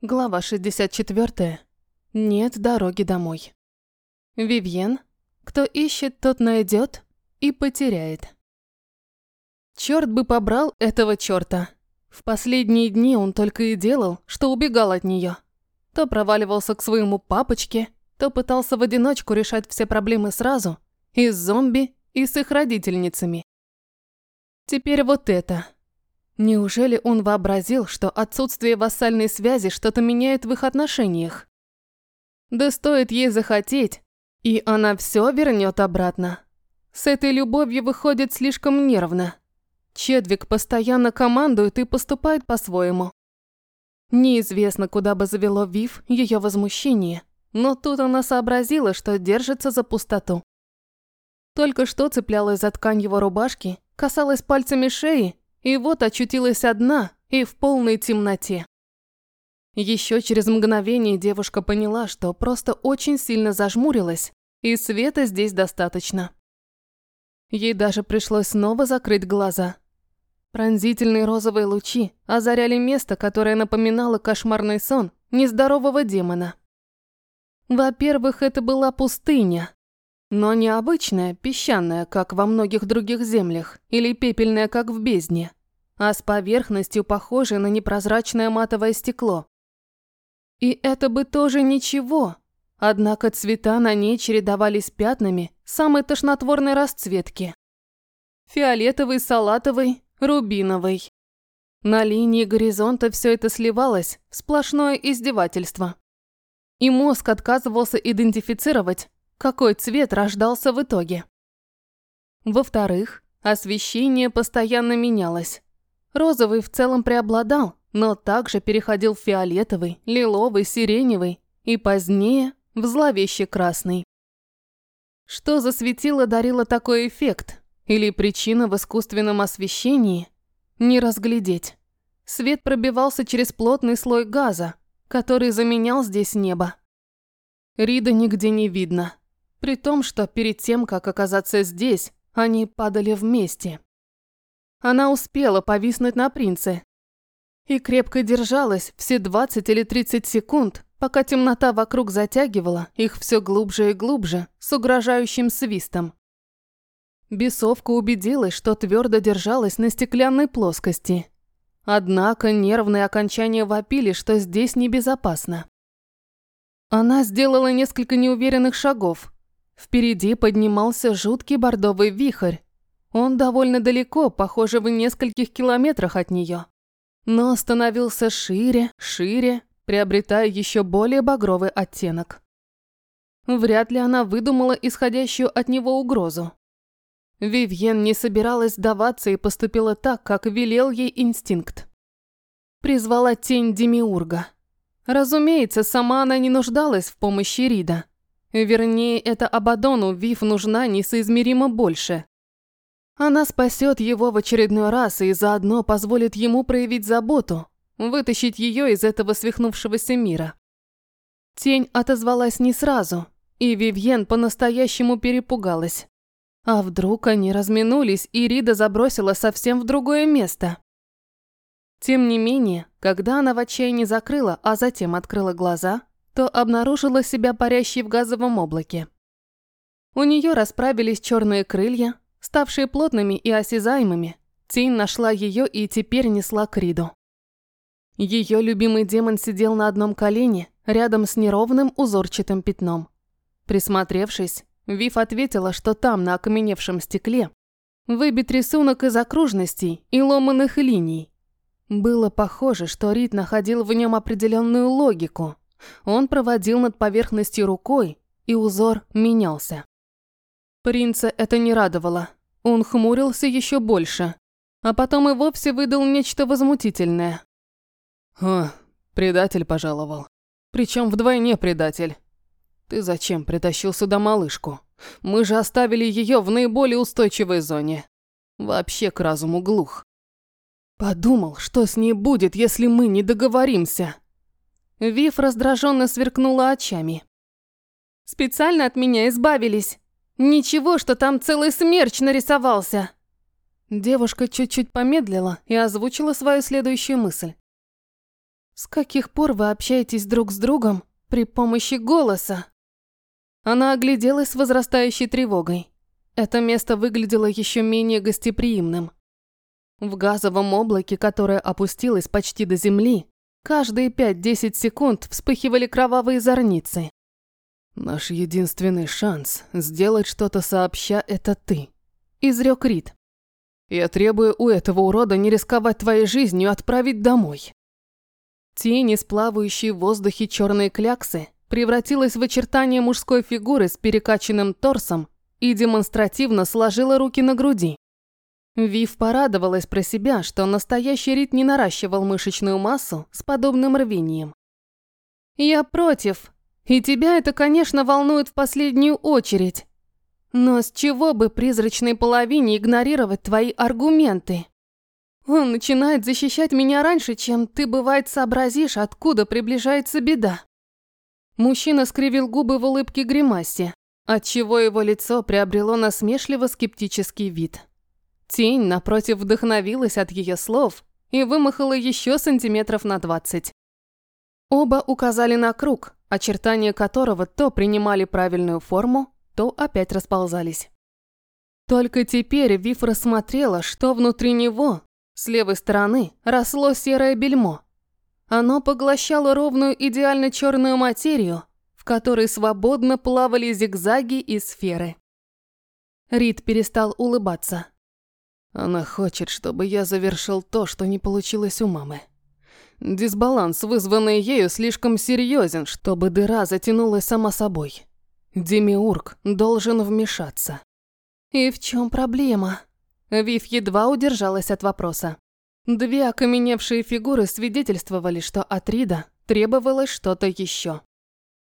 Глава 64. Нет дороги домой. Вивьен. Кто ищет, тот найдет и потеряет. Черт бы побрал этого черта. В последние дни он только и делал, что убегал от нее. То проваливался к своему папочке, то пытался в одиночку решать все проблемы сразу, и с зомби, и с их родительницами. Теперь вот это – Неужели он вообразил, что отсутствие вассальной связи что-то меняет в их отношениях? Да стоит ей захотеть, и она все вернет обратно. С этой любовью выходит слишком нервно. Чедвик постоянно командует и поступает по-своему. Неизвестно, куда бы завело Вив ее возмущение, но тут она сообразила, что держится за пустоту. Только что цеплялась за ткань его рубашки, касалась пальцами шеи и вот очутилась одна и в полной темноте. Еще через мгновение девушка поняла, что просто очень сильно зажмурилась, и света здесь достаточно. Ей даже пришлось снова закрыть глаза. Пронзительные розовые лучи озаряли место, которое напоминало кошмарный сон нездорового демона. Во-первых, это была пустыня, но не обычная, песчаная, как во многих других землях, или пепельная, как в бездне, а с поверхностью, похожей на непрозрачное матовое стекло. И это бы тоже ничего, однако цвета на ней чередовались пятнами самой тошнотворной расцветки. Фиолетовый, салатовый, рубиновый. На линии горизонта все это сливалось сплошное издевательство. И мозг отказывался идентифицировать, какой цвет рождался в итоге. Во-вторых, освещение постоянно менялось. Розовый в целом преобладал, но также переходил в фиолетовый, лиловый, сиреневый и позднее в зловеще красный. Что за светило дарило такой эффект? Или причина в искусственном освещении? Не разглядеть. Свет пробивался через плотный слой газа, который заменял здесь небо. Рида нигде не видно. При том, что перед тем, как оказаться здесь, они падали вместе. Она успела повиснуть на принце и крепко держалась все 20 или 30 секунд, пока темнота вокруг затягивала их все глубже и глубже с угрожающим свистом. Бесовка убедилась, что твердо держалась на стеклянной плоскости. Однако нервные окончания вопили, что здесь небезопасно. Она сделала несколько неуверенных шагов, Впереди поднимался жуткий бордовый вихрь. Он довольно далеко, похоже, в нескольких километрах от нее. Но становился шире, шире, приобретая еще более багровый оттенок. Вряд ли она выдумала исходящую от него угрозу. Вивьен не собиралась сдаваться и поступила так, как велел ей инстинкт. Призвала тень Демиурга. Разумеется, сама она не нуждалась в помощи Рида. Вернее, это Абадону Вив нужна несоизмеримо больше. Она спасет его в очередной раз и заодно позволит ему проявить заботу, вытащить ее из этого свихнувшегося мира. Тень отозвалась не сразу, и Вивьен по-настоящему перепугалась. А вдруг они разминулись, и Рида забросила совсем в другое место? Тем не менее, когда она в отчаянии закрыла, а затем открыла глаза, то обнаружила себя парящей в газовом облаке. У нее расправились черные крылья, ставшие плотными и осязаемыми. Тень нашла ее и теперь несла к Риду. Ее любимый демон сидел на одном колене, рядом с неровным узорчатым пятном. Присмотревшись, Вив ответила, что там, на окаменевшем стекле, выбит рисунок из окружностей и ломаных линий. Было похоже, что Рид находил в нем определенную логику, он проводил над поверхностью рукой, и узор менялся. Принца это не радовало. Он хмурился еще больше, а потом и вовсе выдал нечто возмутительное. «О, предатель пожаловал. Причем вдвойне предатель. Ты зачем притащил сюда малышку? Мы же оставили ее в наиболее устойчивой зоне. Вообще к разуму глух. Подумал, что с ней будет, если мы не договоримся. Вив раздраженно сверкнула очами. «Специально от меня избавились. Ничего, что там целый смерч нарисовался!» Девушка чуть-чуть помедлила и озвучила свою следующую мысль. С каких пор вы общаетесь друг с другом при помощи голоса?» Она огляделась с возрастающей тревогой. Это место выглядело еще менее гостеприимным. В газовом облаке, которое опустилось почти до земли, каждые 5-10 секунд вспыхивали кровавые зорницы. «Наш единственный шанс сделать что-то сообща – это ты», – изрек Рид. «Я требую у этого урода не рисковать твоей жизнью и отправить домой». Тень из плавающей в воздухе черной кляксы превратилась в очертание мужской фигуры с перекачанным торсом и демонстративно сложила руки на груди. Вив порадовалась про себя, что настоящий Рид не наращивал мышечную массу с подобным рвением. «Я против, и тебя это, конечно, волнует в последнюю очередь. Но с чего бы призрачной половине игнорировать твои аргументы? Он начинает защищать меня раньше, чем ты, бывает, сообразишь, откуда приближается беда». Мужчина скривил губы в улыбке гримасе, отчего его лицо приобрело насмешливо-скептический вид. Тень, напротив, вдохновилась от ее слов и вымахала еще сантиметров на двадцать. Оба указали на круг, очертания которого то принимали правильную форму, то опять расползались. Только теперь Вив рассмотрела, что внутри него, с левой стороны, росло серое бельмо. Оно поглощало ровную идеально черную материю, которой свободно плавали зигзаги и сферы. Рид перестал улыбаться. Она хочет, чтобы я завершил то, что не получилось у мамы. Дисбаланс, вызванный ею, слишком серьезен, чтобы дыра затянулась сама собой. Демиург должен вмешаться. И в чем проблема? Вив едва удержалась от вопроса. Две окаменевшие фигуры свидетельствовали, что от Рида требовалось что-то еще.